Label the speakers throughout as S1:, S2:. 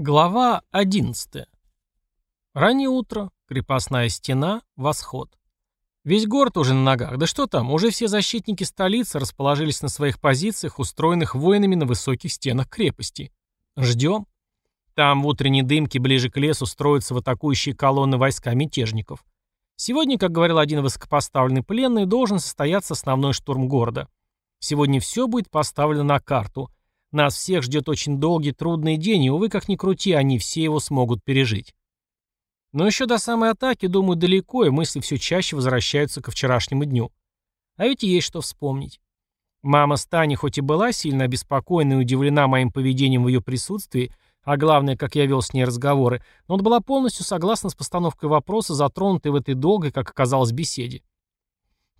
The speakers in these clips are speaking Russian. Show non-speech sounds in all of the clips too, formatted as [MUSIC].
S1: Глава 11. Раннее утро, крепостная стена, восход. Весь город уже на ногах, да что там, уже все защитники столицы расположились на своих позициях, устроенных воинами на высоких стенах крепости. Ждем. Там в утренней дымке ближе к лесу строятся в атакующие колонны войска мятежников. Сегодня, как говорил один высокопоставленный пленный, должен состояться основной штурм города. Сегодня все будет поставлено на карту – нас всех ждет очень долгий, трудный день, и, увы, как ни крути, они все его смогут пережить. Но еще до самой атаки, думаю, далеко, и мысли все чаще возвращаются ко вчерашнему дню. А ведь есть что вспомнить. Мама Стани хоть и была сильно обеспокоена и удивлена моим поведением в ее присутствии, а главное, как я вел с ней разговоры, но он была полностью согласна с постановкой вопроса, затронутой в этой долгой, как оказалось, беседе.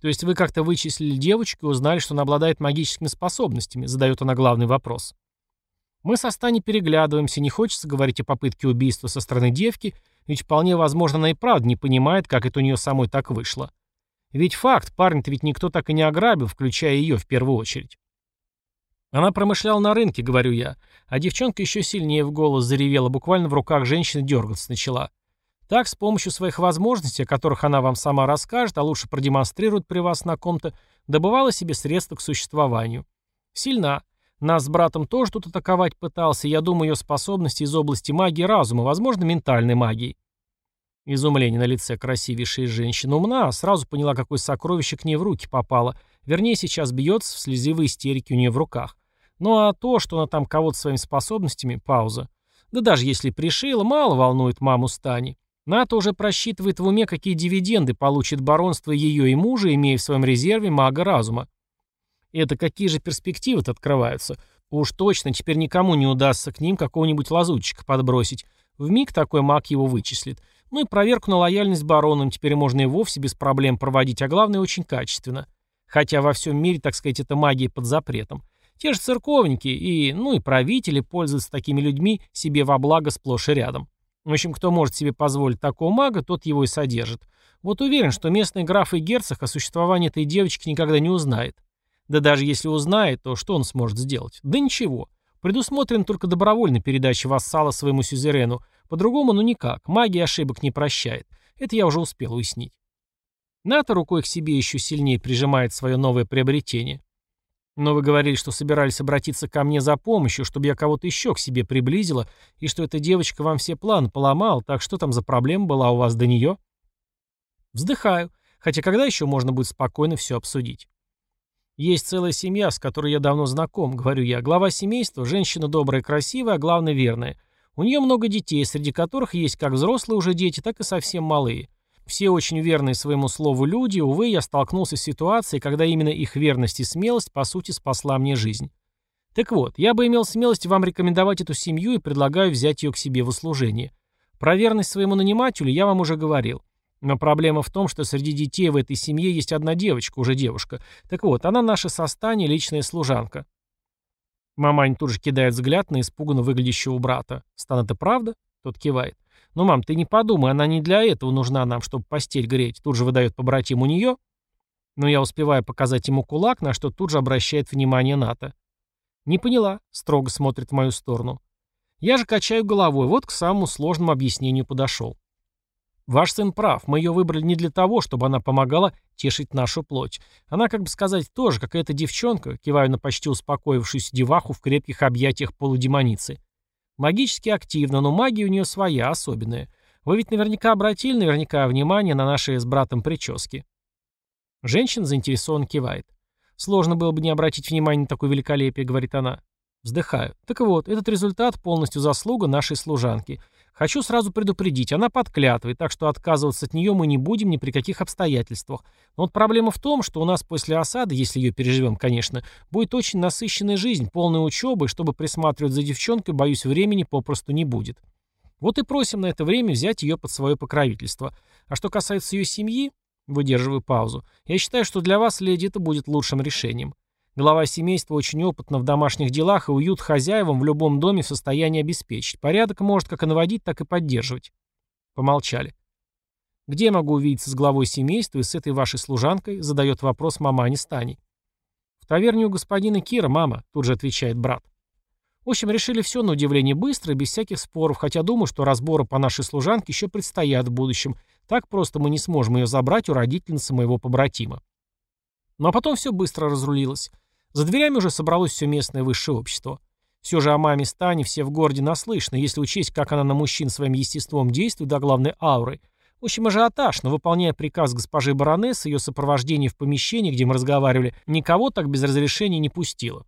S1: То есть вы как-то вычислили девочку и узнали, что она обладает магическими способностями, задает она главный вопрос. Мы со Стани переглядываемся, не хочется говорить о попытке убийства со стороны девки, ведь вполне возможно она и правда не понимает, как это у нее самой так вышло. Ведь факт, парня-то ведь никто так и не ограбил, включая ее в первую очередь. Она промышляла на рынке, говорю я, а девчонка еще сильнее в голос заревела, буквально в руках женщины дергаться начала. Так, с помощью своих возможностей, о которых она вам сама расскажет, а лучше продемонстрирует при вас на ком-то, добывала себе средства к существованию. Сильна. Нас с братом тоже тут атаковать пытался, я думаю, ее способности из области магии разума, возможно, ментальной магии. Изумление на лице красивейшей женщины умна, сразу поняла, какое сокровище к ней в руки попало. Вернее, сейчас бьется в слезивой истерике у нее в руках. Ну а то, что она там кого-то своими способностями, пауза. Да даже если пришила, мало волнует маму Стани. НАТО уже просчитывает в уме, какие дивиденды получит баронство ее и мужа, имея в своем резерве мага разума. Это какие же перспективы-то открываются? Уж точно теперь никому не удастся к ним какого-нибудь лазутчика подбросить. В миг такой маг его вычислит. Ну и проверку на лояльность баронам теперь можно и вовсе без проблем проводить, а главное очень качественно. Хотя во всем мире, так сказать, это магия под запретом. Те же церковники и, ну и правители пользуются такими людьми себе во благо сплошь и рядом. В общем, кто может себе позволить такого мага, тот его и содержит. Вот уверен, что местный граф и герцог о существовании этой девочки никогда не узнает. Да даже если узнает, то что он сможет сделать? Да ничего. Предусмотрен только добровольная передача вассала своему сюзерену. По-другому ну никак. Магия ошибок не прощает. Это я уже успел уяснить. Ната рукой к себе еще сильнее прижимает свое новое приобретение. Но вы говорили, что собирались обратиться ко мне за помощью, чтобы я кого-то еще к себе приблизила, и что эта девочка вам все планы поломала, так что там за проблема была у вас до нее? Вздыхаю, хотя когда еще можно будет спокойно все обсудить? Есть целая семья, с которой я давно знаком, говорю я. Глава семейства, женщина добрая красивая, а главное верная. У нее много детей, среди которых есть как взрослые уже дети, так и совсем малые. Все очень верные своему слову люди, увы, я столкнулся с ситуацией, когда именно их верность и смелость, по сути, спасла мне жизнь. Так вот, я бы имел смелость вам рекомендовать эту семью и предлагаю взять ее к себе в услужение. Про верность своему нанимателю я вам уже говорил. Но проблема в том, что среди детей в этой семье есть одна девочка, уже девушка. Так вот, она наша состане личная служанка. Мамань тут же кидает взгляд на испуганно выглядящего брата. «Стан, это правда?» Тот кивает. «Ну, мам, ты не подумай, она не для этого нужна нам, чтобы постель греть», тут же выдает побратим у нее. Но я успеваю показать ему кулак, на что тут же обращает внимание НАТО. «Не поняла», — строго смотрит в мою сторону. Я же качаю головой, вот к самому сложному объяснению подошел. Ваш сын прав, мы ее выбрали не для того, чтобы она помогала тешить нашу плоть. Она, как бы сказать, тоже какая-то девчонка, киваю на почти успокоившуюся деваху в крепких объятиях полудемоницы. Магически активна, но магия у нее своя, особенная. Вы ведь наверняка обратили наверняка внимание на наши с братом прически. Женщина заинтересованно кивает. Сложно было бы не обратить внимание на такое великолепие, говорит она. Вздыхаю. Так вот, этот результат полностью заслуга нашей служанки. Хочу сразу предупредить, она под клятвой, так что отказываться от нее мы не будем ни при каких обстоятельствах. Но вот проблема в том, что у нас после осады, если ее переживем, конечно, будет очень насыщенная жизнь, полная учебы, и чтобы присматривать за девчонкой, боюсь, времени попросту не будет. Вот и просим на это время взять ее под свое покровительство. А что касается ее семьи, выдерживаю паузу, я считаю, что для вас, леди, это будет лучшим решением. Глава семейства очень опытна в домашних делах и уют хозяевам в любом доме в состоянии обеспечить. Порядок может как и наводить, так и поддерживать. Помолчали. «Где я могу увидеться с главой семейства и с этой вашей служанкой?» задает вопрос мама Стани. «В таверне у господина Кира, мама», тут же отвечает брат. В общем, решили все на удивление быстро и без всяких споров, хотя думаю, что разборы по нашей служанке еще предстоят в будущем. Так просто мы не сможем ее забрать у родительницы моего побратима. Ну а потом все быстро разрулилось. За дверями уже собралось все местное высшее общество. Все же о маме Стане все в городе наслышно, если учесть, как она на мужчин своим естеством действует до главной ауры. В общем, ажиотаж, но выполняя приказ госпожи баронессы, ее сопровождение в помещении, где мы разговаривали, никого так без разрешения не пустило.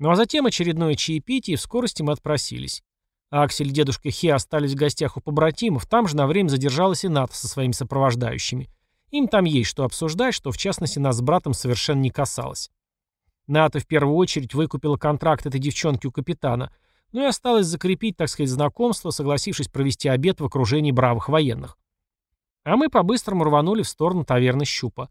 S1: Ну а затем очередное чаепитие, и в скорости мы отпросились. Аксель и дедушка Хи остались в гостях у побратимов, там же на время задержалась и Ната со своими сопровождающими. Им там есть что обсуждать, что в частности нас с братом совершенно не касалось. Ната в первую очередь выкупила контракт этой девчонки у капитана, ну и осталось закрепить, так сказать, знакомство, согласившись провести обед в окружении бравых военных. А мы по-быстрому рванули в сторону таверны Щупа.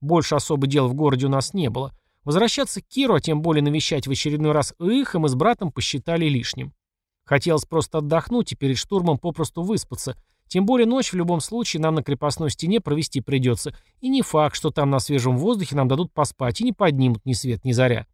S1: Больше особо дел в городе у нас не было — Возвращаться к Киру, а тем более навещать в очередной раз их, и мы с братом посчитали лишним. Хотелось просто отдохнуть и перед штурмом попросту выспаться. Тем более ночь в любом случае нам на крепостной стене провести придется. И не факт, что там на свежем воздухе нам дадут поспать и не поднимут ни свет, ни заря.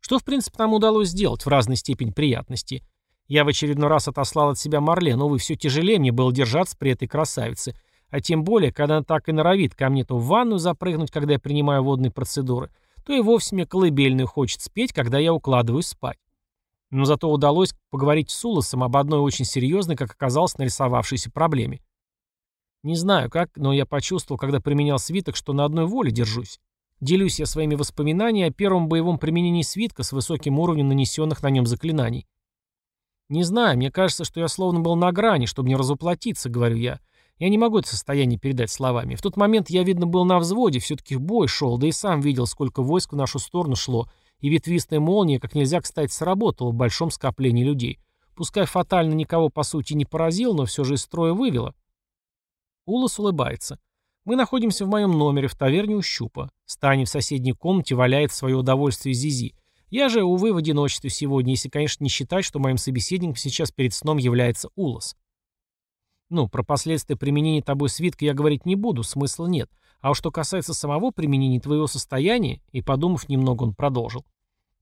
S1: Что, в принципе, нам удалось сделать в разной степени приятности. Я в очередной раз отослал от себя Марлен, увы, все тяжелее мне было держаться при этой красавице. А тем более, когда она так и норовит ко мне то в ванную запрыгнуть, когда я принимаю водные процедуры, то и вовсе мне колыбельную хочет спеть, когда я укладываюсь спать. Но зато удалось поговорить с Улосом об одной очень серьезной, как оказалось, нарисовавшейся проблеме. Не знаю как, но я почувствовал, когда применял свиток, что на одной воле держусь. Делюсь я своими воспоминаниями о первом боевом применении свитка с высоким уровнем нанесенных на нем заклинаний. Не знаю, мне кажется, что я словно был на грани, чтобы не разуплотиться, говорю я. Я не могу это состояние передать словами. В тот момент я, видно, был на взводе, все-таки бой шел, да и сам видел, сколько войск в нашу сторону шло, и ветвистая молния как нельзя, кстати, сработала в большом скоплении людей. Пускай фатально никого, по сути, не поразил, но все же из строя вывела. Улас улыбается. Мы находимся в моем номере в таверне у Щупа. Стани в соседней комнате валяет в свое удовольствие Зизи. Я же, увы, в одиночестве сегодня, если, конечно, не считать, что моим собеседником сейчас перед сном является Улас. Ну, про последствия применения тобой свитка я говорить не буду, смысла нет. А уж что касается самого применения твоего состояния, и подумав немного, он продолжил.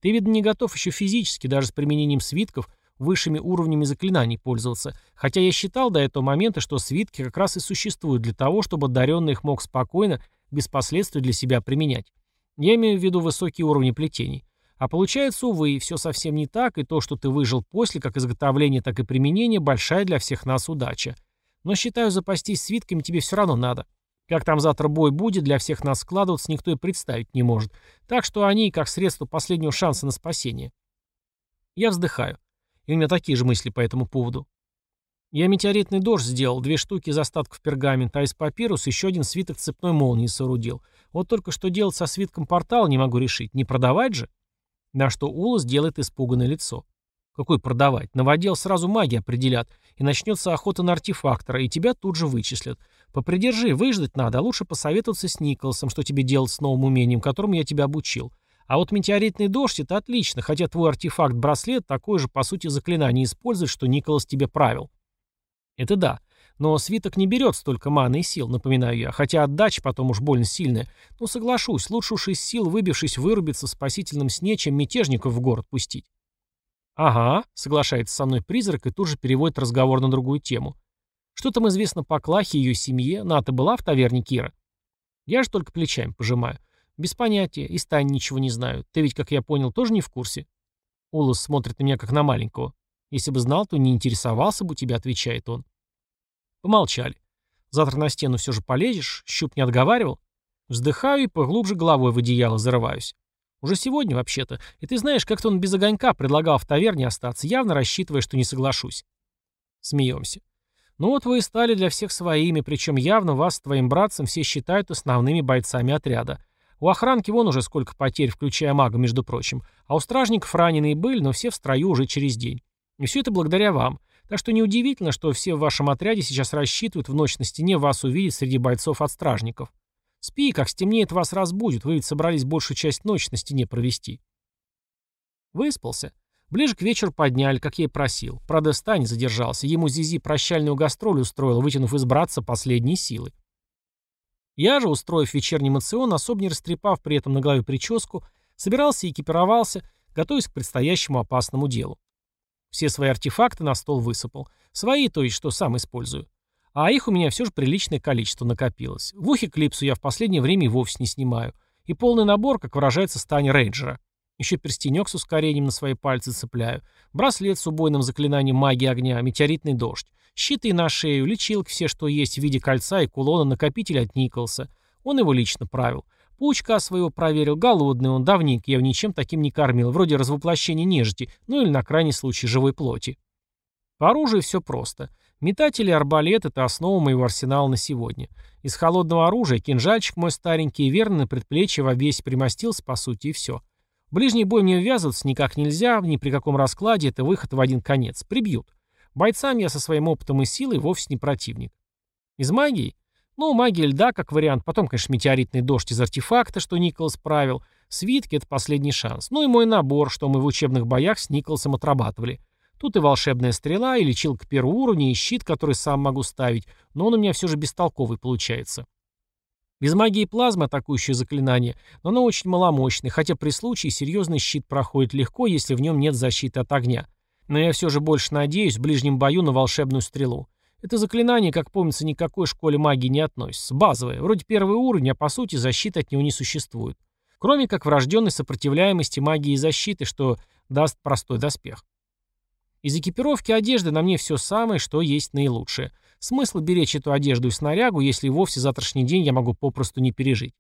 S1: Ты, видно, не готов еще физически, даже с применением свитков, высшими уровнями заклинаний пользоваться, хотя я считал до этого момента, что свитки как раз и существуют для того, чтобы одаренный их мог спокойно, без последствий для себя применять. Я имею в виду высокие уровни плетений. А получается, увы, все совсем не так, и то, что ты выжил после, как изготовления, так и применения, большая для всех нас удача. Но считаю, запастись свитками тебе все равно надо. Как там завтра бой будет, для всех нас складываться никто и представить не может. Так что они как средство последнего шанса на спасение. Я вздыхаю. И у меня такие же мысли по этому поводу. Я метеоритный дождь сделал, две штуки из остатков пергамента, а из папирус еще один свиток цепной молнии соорудил. Вот только что делать со свитком портала не могу решить. Не продавать же? На что Улас делает испуганное лицо. Какой продавать? Новодел сразу маги определят, и начнется охота на артефактора, и тебя тут же вычислят. Попридержи, выждать надо, а лучше посоветоваться с Николасом, что тебе делать с новым умением, которому я тебя обучил. А вот метеоритный дождь — это отлично, хотя твой артефакт-браслет такое же, по сути, заклинание использует, что Николас тебе правил. Это да. Но свиток не берет столько маны и сил, напоминаю я, хотя отдача потом уж больно сильная. Ну, соглашусь, лучше уж из сил, выбившись, вырубиться в спасительном сне, чем мятежников в город пустить. «Ага», — соглашается со мной призрак и тут же переводит разговор на другую тему. «Что там известно по Клахе и ее семье? Ната была в таверне Кира?» Я же только плечами пожимаю. «Без понятия, и Стань ничего не знаю. Ты ведь, как я понял, тоже не в курсе?» Улас смотрит на меня, как на маленького. «Если бы знал, то не интересовался бы тебя», — отвечает он. Помолчали. «Завтра на стену все же полезешь? Щуп не отговаривал?» Вздыхаю и поглубже головой в одеяло зарываюсь. Уже сегодня, вообще-то. И ты знаешь, как-то он без огонька предлагал в таверне остаться, явно рассчитывая, что не соглашусь. Смеемся. Ну вот вы и стали для всех своими, причем явно вас с твоим братцем все считают основными бойцами отряда. У охранки вон уже сколько потерь, включая мага, между прочим. А у стражников раненые были, но все в строю уже через день. И все это благодаря вам. Так что неудивительно, что все в вашем отряде сейчас рассчитывают в ночь на стене вас увидеть среди бойцов от стражников. Спи, как стемнеет, вас разбудит. Вы ведь собрались большую часть ночи на стене провести. Выспался. Ближе к вечеру подняли, как я и просил. Правда, Стань задержался. Ему Зизи прощальную гастроль устроил, вытянув из братца последние силы. Я же, устроив вечерний мацион, особо не растрепав при этом на голове прическу, собирался и экипировался, готовясь к предстоящему опасному делу. Все свои артефакты на стол высыпал. Свои, то есть, что сам использую. А их у меня все же приличное количество накопилось. В ухе клипсу я в последнее время и вовсе не снимаю. И полный набор, как выражается Стани Рейнджера. Еще перстенек с ускорением на свои пальцы цепляю. Браслет с убойным заклинанием магии огня, метеоритный дождь. Щиты на шею, лечилки все, что есть в виде кольца и кулона, накопитель от Николса. Он его лично правил. Паучка своего проверил, голодный он, давненько я его ничем таким не кормил, вроде развоплощения нежити, ну или на крайний случай живой плоти. По оружию все просто. Метатель и арбалет — это основа моего арсенала на сегодня. Из холодного оружия кинжальчик мой старенький и верный на предплечье в обвесе примостился, по сути, и все. Ближний бой мне ввязываться никак нельзя, ни при каком раскладе это выход в один конец. Прибьют. Бойцам я со своим опытом и силой вовсе не противник. Из магии? Ну, магия льда как вариант. Потом, конечно, метеоритный дождь из артефакта, что Николас правил. Свитки — это последний шанс. Ну и мой набор, что мы в учебных боях с Николасом отрабатывали. Тут и волшебная стрела, и лечилка первого уровня, и щит, который сам могу ставить, но он у меня все же бестолковый получается. Без магии плазмы атакующее заклинание, но оно очень маломощное, хотя при случае серьезный щит проходит легко, если в нем нет защиты от огня. Но я все же больше надеюсь в ближнем бою на волшебную стрелу. Это заклинание, как помнится, никакой школе магии не относится. Базовое. Вроде первый уровень, а по сути защиты от него не существует. Кроме как врожденной сопротивляемости магии и защиты, что даст простой доспех. Из экипировки одежды на мне все самое, что есть наилучшее. Смысл беречь эту одежду и снарягу, если вовсе завтрашний день я могу попросту не пережить.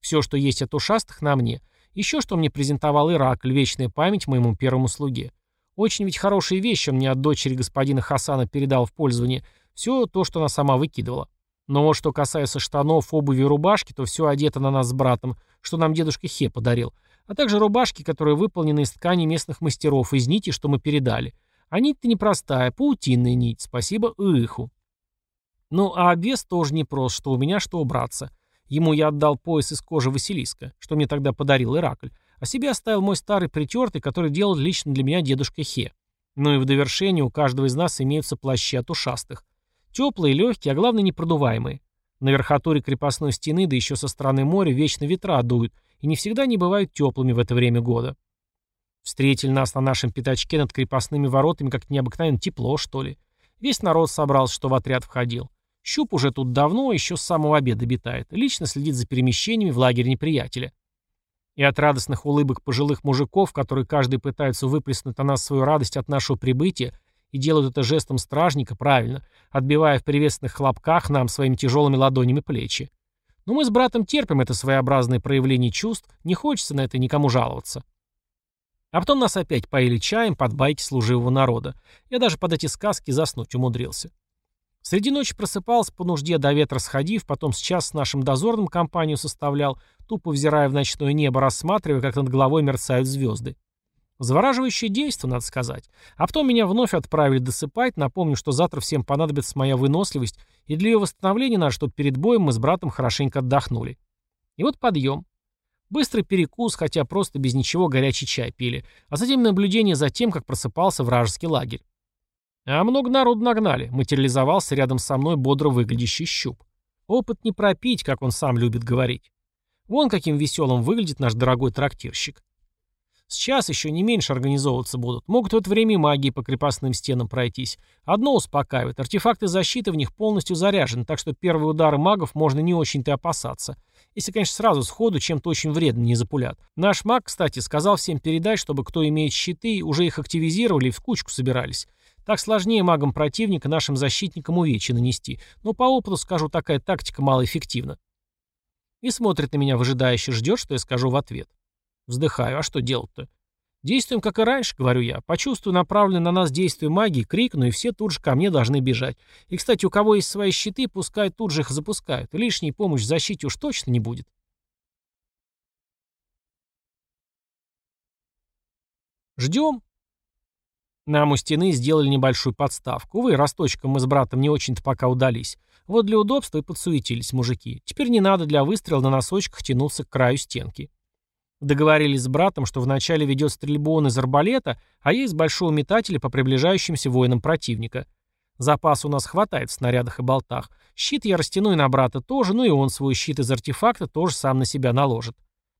S1: Все, что есть от ушастых, на мне. Еще что мне презентовал Иракль, вечная память моему первому слуге. Очень ведь хорошие вещи мне от дочери господина Хасана передал в пользование. Все то, что она сама выкидывала. Но вот что касается штанов, обуви и рубашки, то все одето на нас с братом, что нам дедушка Хе подарил. А также рубашки, которые выполнены из ткани местных мастеров, из нити, что мы передали. А нить-то непростая, паутинная нить, спасибо Иху. Ну, а обвес тоже непрост, что у меня, что у братца. Ему я отдал пояс из кожи Василиска, что мне тогда подарил Иракль а себе оставил мой старый притертый, который делал лично для меня дедушка Хе. Ну и в довершение у каждого из нас имеются плащи от ушастых. Теплые, легкие, а главное непродуваемые. На верхотуре крепостной стены, да еще со стороны моря, вечно ветра дуют, и не всегда не бывают теплыми в это время года. Встретили нас на нашем пятачке над крепостными воротами как необыкновенно тепло, что ли. Весь народ собрался, что в отряд входил. Щуп уже тут давно, еще с самого обеда обитает. Лично следит за перемещениями в лагерь неприятеля. И от радостных улыбок пожилых мужиков, которые каждый пытается выплеснуть на нас свою радость от нашего прибытия, и делают это жестом стражника, правильно, отбивая в приветственных хлопках нам своими тяжелыми ладонями плечи. Но мы с братом терпим это своеобразное проявление чувств, не хочется на это никому жаловаться. А потом нас опять поили чаем под байки служивого народа. Я даже под эти сказки заснуть умудрился. Среди ночи просыпался по нужде до ветра сходив, потом сейчас с нашим дозорным компанию составлял, тупо взирая в ночное небо, рассматривая, как над головой мерцают звезды. Завораживающее действие, надо сказать. А потом меня вновь отправили досыпать, напомню, что завтра всем понадобится моя выносливость, и для ее восстановления надо, чтобы перед боем мы с братом хорошенько отдохнули. И вот подъем. Быстрый перекус, хотя просто без ничего горячий чай пили, а затем наблюдение за тем, как просыпался вражеский лагерь. А много народу нагнали, материализовался рядом со мной бодро выглядящий щуп. Опыт не пропить, как он сам любит говорить. Вон каким веселым выглядит наш дорогой трактирщик. Сейчас еще не меньше организовываться будут. Могут в это время магии по крепостным стенам пройтись. Одно успокаивает. Артефакты защиты в них полностью заряжены, так что первые удары магов можно не очень-то опасаться. Если, конечно, сразу сходу чем-то очень вредно не запулят. Наш маг, кстати, сказал всем передать, чтобы кто имеет щиты, уже их активизировали и в кучку собирались. Так сложнее магам противника нашим защитникам увечья нанести, но по опыту скажу, такая тактика малоэффективна. И смотрит на меня выжидающе, ждет, что я скажу в ответ. Вздыхаю, а что делать-то? Действуем, как и раньше, говорю я. Почувствую направленное на нас действие магии, крикну, и все тут же ко мне должны бежать. И, кстати, у кого есть свои щиты, пускай тут же их запускают. Лишней помощь в защите уж точно не будет. Ждем, нам у стены сделали небольшую подставку. Увы, росточком мы с братом не очень-то пока удались. Вот для удобства и подсуетились мужики. Теперь не надо для выстрела на носочках тянуться к краю стенки. Договорились с братом, что вначале ведет стрельбу он из арбалета, а я из большого метателя по приближающимся воинам противника. Запас у нас хватает в снарядах и болтах. Щит я растяну и на брата тоже, ну и он свой щит из артефакта тоже сам на себя наложит.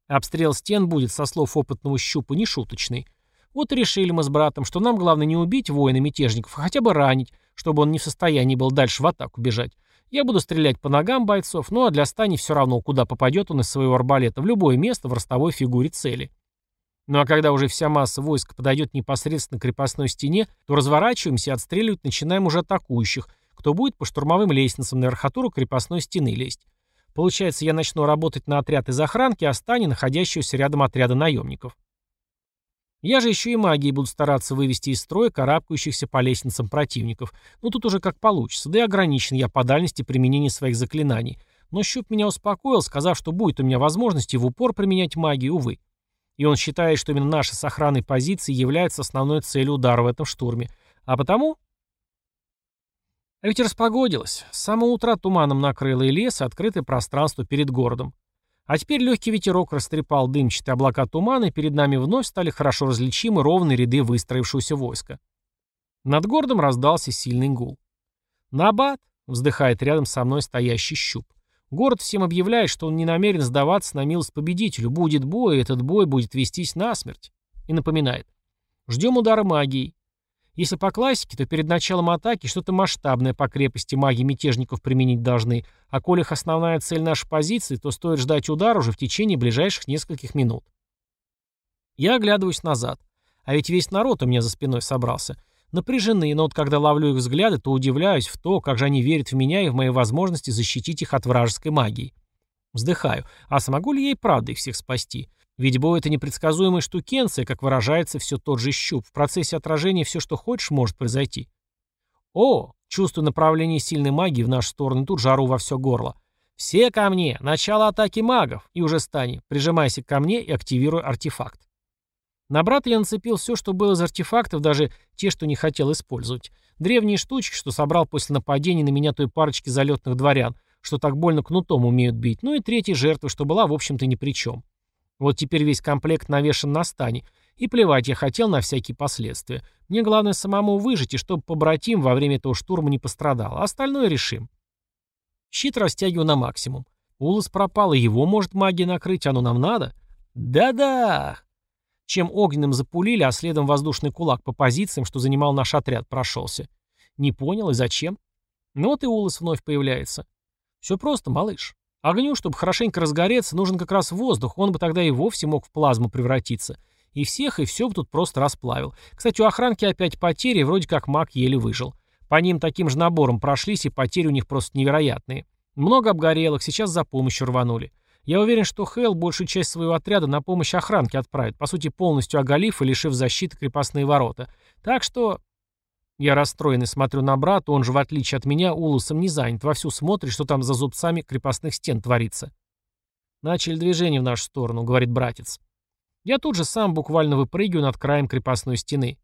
S1: Обстрел стен будет, со слов опытного щупа, нешуточный. Вот и решили мы с братом, что нам главное не убить воина-мятежников, а хотя бы ранить, чтобы он не в состоянии был дальше в атаку бежать. Я буду стрелять по ногам бойцов, ну а для Стани все равно, куда попадет он из своего арбалета, в любое место в ростовой фигуре цели. Ну а когда уже вся масса войск подойдет непосредственно к крепостной стене, то разворачиваемся и отстреливать начинаем уже атакующих, кто будет по штурмовым лестницам на верхотуру крепостной стены лезть. Получается, я начну работать на отряд из охранки, а Стани находящегося рядом отряда наемников. Я же еще и магией буду стараться вывести из строя карабкающихся по лестницам противников. Ну тут уже как получится, да и ограничен я по дальности применения своих заклинаний. Но Щуп меня успокоил, сказав, что будет у меня возможности в упор применять магию, увы. И он считает, что именно наши с охраной позиции являются основной целью удара в этом штурме. А потому... А ведь распогодилось. С самого утра туманом накрыло и лес, и открытое пространство перед городом. А теперь легкий ветерок растрепал дымчатые облака тумана, и перед нами вновь стали хорошо различимы ровные ряды выстроившегося войска. Над городом раздался сильный гул. «Набат!» — вздыхает рядом со мной стоящий щуп. Город всем объявляет, что он не намерен сдаваться на милость победителю. Будет бой, и этот бой будет вестись насмерть. И напоминает. Ждем удара магии. Если по классике, то перед началом атаки что-то масштабное по крепости магии мятежников применить должны, а коли их основная цель нашей позиции, то стоит ждать удара уже в течение ближайших нескольких минут. Я оглядываюсь назад. А ведь весь народ у меня за спиной собрался. Напряжены, но вот когда ловлю их взгляды, то удивляюсь в то, как же они верят в меня и в мои возможности защитить их от вражеской магии. Вздыхаю. А смогу ли я и правда их всех спасти? Ведь бой — это непредсказуемая штукенция, как выражается все тот же щуп. В процессе отражения все, что хочешь, может произойти. О, чувствую направление сильной магии в нашу сторону, тут жару во все горло. Все ко мне! Начало атаки магов! И уже стань. Прижимайся ко мне и активируй артефакт. На брата я нацепил все, что было из артефактов, даже те, что не хотел использовать. Древние штучки, что собрал после нападения на меня той парочки залетных дворян, что так больно кнутом умеют бить, ну и третьей жертвы, что была, в общем-то, ни при чем. Вот теперь весь комплект навешан на стане. И плевать я хотел на всякие последствия. Мне главное самому выжить, и чтобы побратим во время этого штурма не пострадал. А остальное решим. Щит растягиваю на максимум. Улас пропал, и его может магия накрыть, оно нам надо? Да-да! Чем огненным запулили, а следом воздушный кулак по позициям, что занимал наш отряд, прошелся. Не понял и зачем? Ну вот и Улас вновь появляется. Все просто, малыш. Огню, чтобы хорошенько разгореться, нужен как раз воздух, он бы тогда и вовсе мог в плазму превратиться. И всех, и все бы тут просто расплавил. Кстати, у охранки опять потери, вроде как маг еле выжил. По ним таким же набором прошлись, и потери у них просто невероятные. Много обгорелых, сейчас за помощью рванули. Я уверен, что Хейл большую часть своего отряда на помощь охранке отправит, по сути полностью оголив и лишив защиты крепостные ворота. Так что я расстроенный смотрю на брата, он же, в отличие от меня, улусом не занят, вовсю смотрит, что там за зубцами крепостных стен творится. «Начали движение в нашу сторону», — говорит братец. Я тут же сам буквально выпрыгиваю над краем крепостной стены.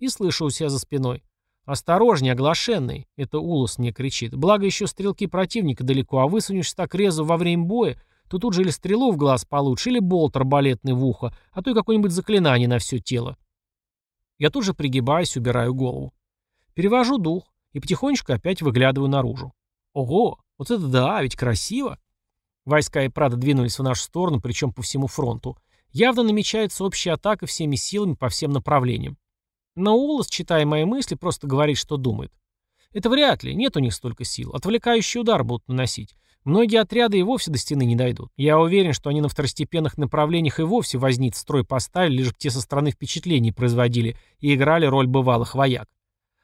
S1: И слышу у себя за спиной. «Осторожнее, оглашенный!» — это Улус мне кричит. Благо еще стрелки противника далеко, а высунешься так резво во время боя, то тут же или стрелу в глаз получишь, или болт арбалетный в ухо, а то и какое-нибудь заклинание на все тело. Я тут же пригибаюсь, убираю голову. Перевожу дух и потихонечку опять выглядываю наружу. Ого, вот это да, ведь красиво. Войска и Прада двинулись в нашу сторону, причем по всему фронту. Явно намечается общая атака всеми силами по всем направлениям. Но Улас, читая мои мысли, просто говорит, что думает. Это вряд ли, нет у них столько сил. Отвлекающий удар будут наносить. Многие отряды и вовсе до стены не дойдут. Я уверен, что они на второстепенных направлениях и вовсе возниц строй поставили, лишь бы те со стороны впечатлений производили и играли роль бывалых вояк.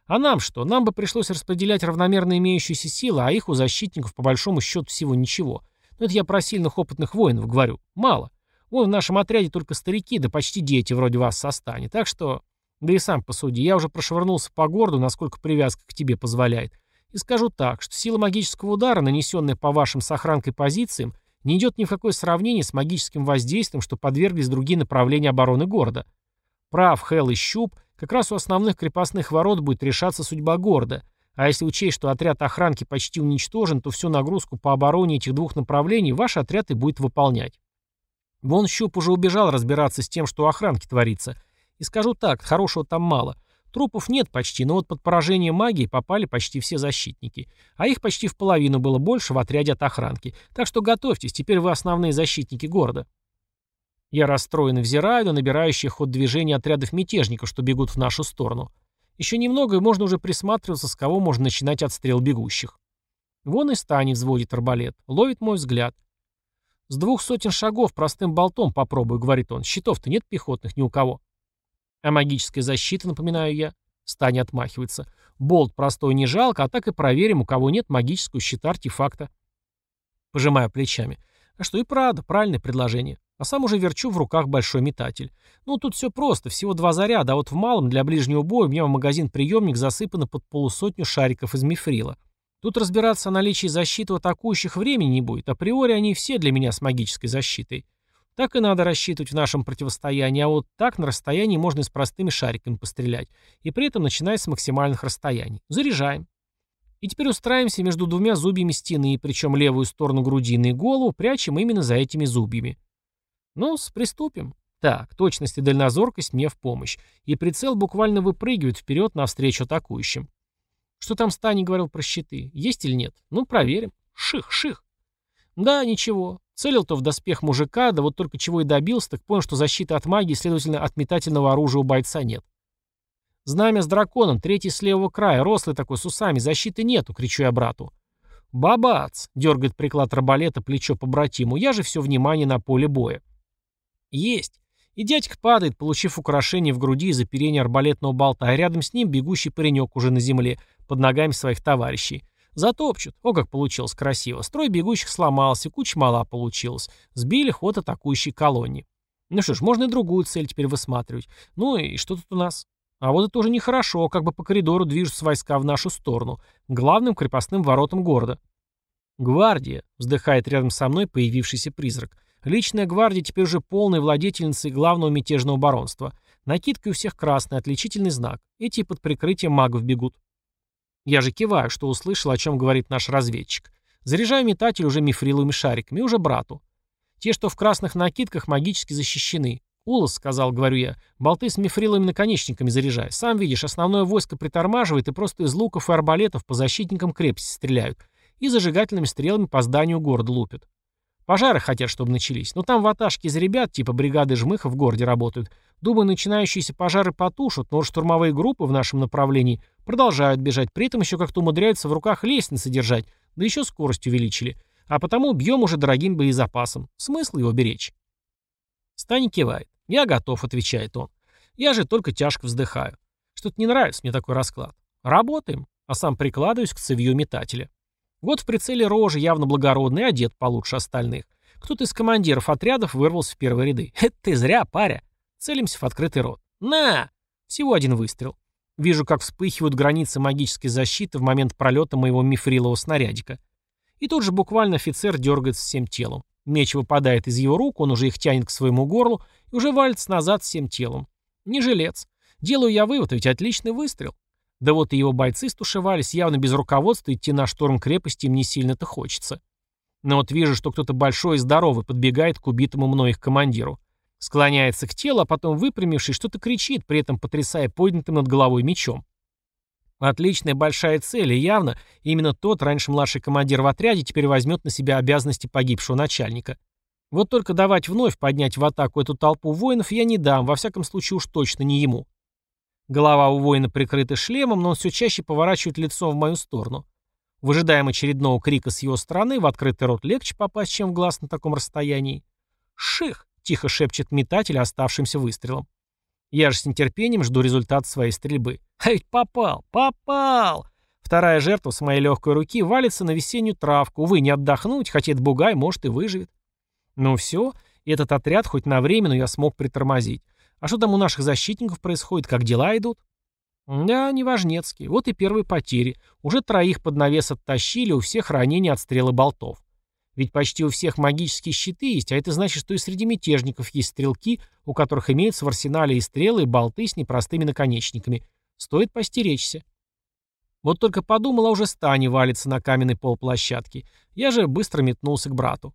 S1: А нам что? Нам бы пришлось распределять равномерно имеющиеся силы, а их у защитников по большому счету всего ничего. Но это я про сильных опытных воинов говорю. Мало. Вон в нашем отряде только старики, да почти дети вроде вас состане. Так что... Да и сам посуди, я уже прошвырнулся по городу, насколько привязка к тебе позволяет. И скажу так, что сила магического удара, нанесенная по вашим с охранкой позициям, не идет ни в какое сравнение с магическим воздействием, что подверглись другие направления обороны города. Прав Хелл и Щуп, как раз у основных крепостных ворот будет решаться судьба города. А если учесть, что отряд охранки почти уничтожен, то всю нагрузку по обороне этих двух направлений ваш отряд и будет выполнять. Вон Щуп уже убежал разбираться с тем, что у охранки творится. И скажу так, хорошего там мало. Трупов нет почти, но вот под поражение магии попали почти все защитники. А их почти в половину было больше в отряде от охранки. Так что готовьтесь, теперь вы основные защитники города. Я расстроенно взираю на набирающий ход движения отрядов мятежников, что бегут в нашу сторону. Еще немного, и можно уже присматриваться, с кого можно начинать отстрел бегущих. Вон и Стани взводит арбалет, ловит мой взгляд. «С двух сотен шагов простым болтом попробую», — говорит он. «Щитов-то нет пехотных ни у кого». «А магическая защита, напоминаю я». Стани отмахивается. «Болт простой не жалко, а так и проверим, у кого нет магического щита артефакта». Пожимаю плечами. А что и правда, правильное предложение. А сам уже верчу в руках большой метатель. Ну, тут все просто, всего два заряда, а вот в малом для ближнего боя у меня в магазин-приемник засыпано под полусотню шариков из мифрила. Тут разбираться о наличии защиты у атакующих времени не будет. Априори они все для меня с магической защитой. Так и надо рассчитывать в нашем противостоянии, а вот так на расстоянии можно и с простыми шариками пострелять. И при этом начиная с максимальных расстояний. Заряжаем. И теперь устраиваемся между двумя зубьями стены, причем левую сторону грудины и голову прячем именно за этими зубьями. Ну приступим. Так, точность и дальнозоркость мне в помощь. И прицел буквально выпрыгивает вперед навстречу атакующим. Что там Стани говорил про щиты? Есть или нет? Ну, проверим. Ших, ших. Да, ничего. Целил-то в доспех мужика, да вот только чего и добился, так понял, что защиты от магии, следовательно, от метательного оружия у бойца нет. Знамя с драконом, третий с левого края, рослый такой, с усами, защиты нету, кричу я брату. «Бабац!» — дергает приклад арбалета плечо по братиму. Я же все внимание на поле боя. Есть. И дядька падает, получив украшение в груди из оперения арбалетного болта, а рядом с ним бегущий паренек уже на земле, под ногами своих товарищей. Затопчут. О, как получилось красиво. Строй бегущих сломался, куча мала получилась. Сбили ход атакующей колонии. Ну что ж, можно и другую цель теперь высматривать. Ну и что тут у нас? А вот это уже нехорошо, как бы по коридору движутся войска в нашу сторону, главным крепостным воротам города. «Гвардия», — вздыхает рядом со мной появившийся призрак. «Личная гвардия теперь уже полной владетельницей главного мятежного баронства. Накидка у всех красный, отличительный знак. Эти под прикрытием магов бегут». Я же киваю, что услышал, о чем говорит наш разведчик. Заряжаю метатель уже мифриловыми шариками, уже брату. Те, что в красных накидках, магически защищены. «Улос», — сказал, говорю я, — «болты с мифриловыми наконечниками заряжай. Сам видишь, основное войско притормаживает и просто из луков и арбалетов по защитникам крепости стреляют. И зажигательными стрелами по зданию города лупят. Пожары хотят, чтобы начались. Но там ваташки из ребят, типа бригады жмыхов в городе работают. Думаю, начинающиеся пожары потушат, но штурмовые группы в нашем направлении продолжают бежать. При этом еще как-то умудряются в руках лестницы держать, да еще скорость увеличили. А потому бьем уже дорогим боезапасом. Смысл его беречь. Стань кивает. «Я готов», — отвечает он. «Я же только тяжко вздыхаю. Что-то не нравится мне такой расклад. Работаем, а сам прикладываюсь к цевью метателя. Вот в прицеле рожи, явно благородный, одет получше остальных. Кто-то из командиров отрядов вырвался в первые ряды. Это [LAUGHS] ты зря, паря. Целимся в открытый рот. На! Всего один выстрел. Вижу, как вспыхивают границы магической защиты в момент пролета моего мифрилового снарядика. И тут же буквально офицер дергается всем телом. Меч выпадает из его рук, он уже их тянет к своему горлу и уже валится назад всем телом. Не жилец. Делаю я вывод, ведь отличный выстрел. Да вот и его бойцы стушевались, явно без руководства идти на штурм крепости им не сильно-то хочется. Но вот вижу, что кто-то большой и здоровый подбегает к убитому мной их командиру. Склоняется к телу, а потом, выпрямившись, что-то кричит, при этом потрясая поднятым над головой мечом. Отличная большая цель, и явно именно тот, раньше младший командир в отряде, теперь возьмет на себя обязанности погибшего начальника. Вот только давать вновь поднять в атаку эту толпу воинов я не дам, во всяком случае уж точно не ему. Голова у воина прикрыта шлемом, но он все чаще поворачивает лицо в мою сторону. В ожидаем очередного крика с его стороны в открытый рот легче попасть, чем в глаз на таком расстоянии. «Ших!» — тихо шепчет метатель оставшимся выстрелом. Я же с нетерпением жду результат своей стрельбы. А ведь попал! Попал! Вторая жертва с моей легкой руки валится на весеннюю травку. Увы, не отдохнуть, хотя бугай, может, и выживет. Ну все, этот отряд хоть на время, но я смог притормозить. А что там у наших защитников происходит, как дела идут? Да, неважнецкие. Вот и первые потери. Уже троих под навес оттащили, у всех ранения от стрелы болтов. Ведь почти у всех магические щиты есть, а это значит, что и среди мятежников есть стрелки, у которых имеются в арсенале и стрелы, и болты с непростыми наконечниками. Стоит постеречься. Вот только подумала, уже Стани валится на каменный пол площадки. Я же быстро метнулся к брату.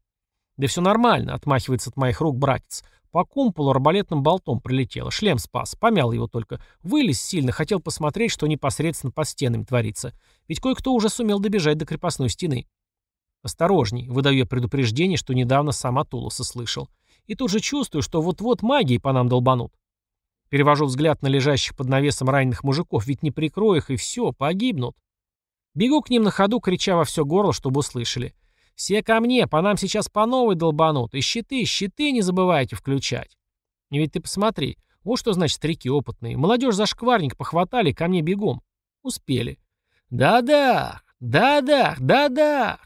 S1: «Да все нормально», — отмахивается от моих рук братец. По кумполу арбалетным болтом прилетело. Шлем спас. Помял его только. Вылез сильно. Хотел посмотреть, что непосредственно под стенами творится. Ведь кое-кто уже сумел добежать до крепостной стены. Осторожней. Выдаю предупреждение, что недавно сам от слышал. И тут же чувствую, что вот-вот магии по нам долбанут. Перевожу взгляд на лежащих под навесом раненых мужиков, ведь не прикрою их, и все, погибнут. Бегу к ним на ходу, крича во все горло, чтобы услышали. «Все ко мне, по нам сейчас по новой долбанут, и щиты, щиты не забывайте включать». Ведь ты посмотри, вот что значит старики опытные. Молодежь за шкварник похватали, ко мне бегом. Успели. «Да-да, да-да, да-да!»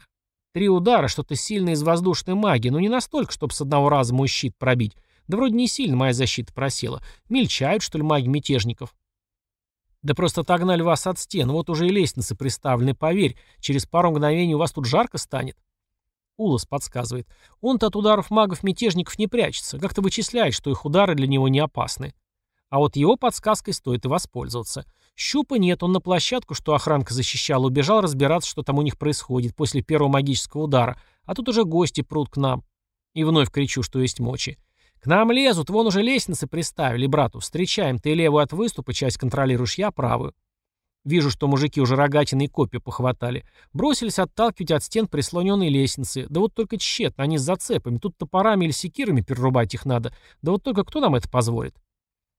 S1: Три удара, что-то сильное из воздушной магии, но не настолько, чтобы с одного раза мой щит пробить. Да вроде не сильно моя защита просела. Мельчают, что ли, маги мятежников? Да просто отогнали вас от стен, вот уже и лестницы приставлены, поверь, через пару мгновений у вас тут жарко станет. Улас подсказывает. Он-то от ударов магов-мятежников не прячется, как-то вычисляет, что их удары для него не опасны. А вот его подсказкой стоит и воспользоваться. Щупа нет, он на площадку, что охранка защищала, убежал разбираться, что там у них происходит после первого магического удара, а тут уже гости прут к нам. И вновь кричу, что есть мочи. «К нам лезут, вон уже лестницы приставили, брату. Встречаем, ты левую от выступа, часть контролируешь, я правую». Вижу, что мужики уже рогатины и копья похватали. Бросились отталкивать от стен прислоненные лестницы. Да вот только тщетно, они с зацепами. Тут топорами или секирами перерубать их надо. Да вот только кто нам это позволит?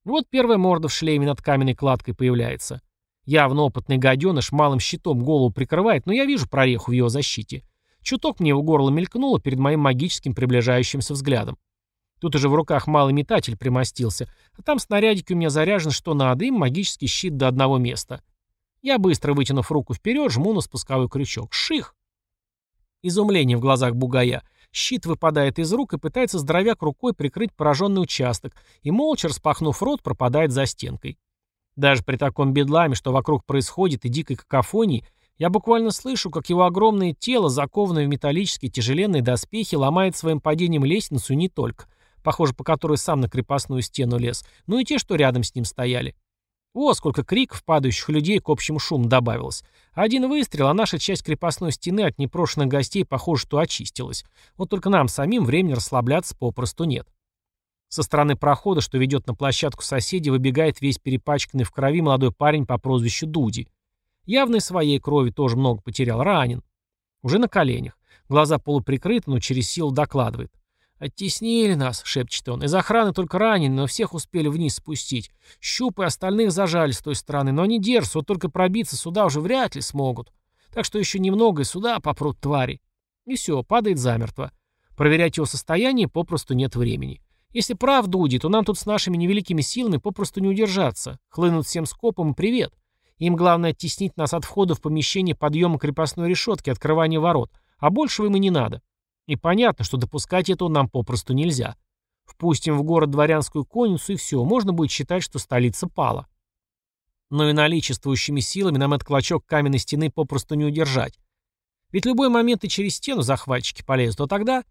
S1: Вот первая морда в шлеме над каменной кладкой появляется. Явно опытный гаденыш малым щитом голову прикрывает, но я вижу прореху в его защите. Чуток мне в горло мелькнуло перед моим магическим приближающимся взглядом. Тут уже в руках малый метатель примостился, а там снарядики у меня заряжены что надо, им магический щит до одного места. Я быстро вытянув руку вперед, жму на спусковой крючок. Ших! Изумление в глазах бугая. Щит выпадает из рук и пытается здоровяк рукой прикрыть пораженный участок, и молча, распахнув рот, пропадает за стенкой. Даже при таком бедламе, что вокруг происходит, и дикой какофонии, я буквально слышу, как его огромное тело, закованное в металлические тяжеленные доспехи, ломает своим падением лестницу не только, похоже, по которой сам на крепостную стену лез, но и те, что рядом с ним стояли. О, сколько криков падающих людей к общему шуму добавилось. Один выстрел, а наша часть крепостной стены от непрошенных гостей, похоже, что очистилась. Вот только нам самим времени расслабляться попросту нет. Со стороны прохода, что ведет на площадку соседей, выбегает весь перепачканный в крови молодой парень по прозвищу Дуди. Явно своей крови тоже много потерял, ранен. Уже на коленях. Глаза полуприкрыты, но через силу докладывает. «Оттеснили нас», — шепчет он. «Из охраны только ранены, но всех успели вниз спустить. Щупы остальных зажали с той стороны, но они дерзут, вот только пробиться сюда уже вряд ли смогут. Так что еще немного и сюда попрут твари». И все, падает замертво. Проверять его состояние попросту нет времени. Если прав Дуди, то нам тут с нашими невеликими силами попросту не удержаться. Хлынут всем скопом и привет. Им главное оттеснить нас от входа в помещение подъема крепостной решетки, открывания ворот. А большего им и не надо. И понятно, что допускать этого нам попросту нельзя. Впустим в город дворянскую конницу, и все, можно будет считать, что столица пала. Но и наличествующими силами нам этот клочок каменной стены попросту не удержать. Ведь любой момент и через стену захватчики полезут, а тогда...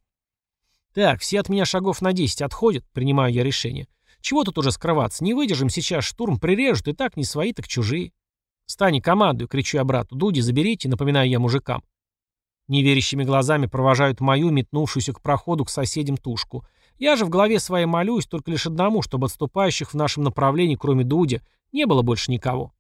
S1: Так, все от меня шагов на 10 отходят, принимаю я решение. Чего тут уже скрываться, не выдержим, сейчас штурм прирежут, и так не свои, так чужие. Стань командую, кричу я брату. Дуди, заберите, напоминаю я мужикам. Неверящими глазами провожают мою, метнувшуюся к проходу к соседям тушку. Я же в голове своей молюсь только лишь одному, чтобы отступающих в нашем направлении, кроме Дудя, не было больше никого.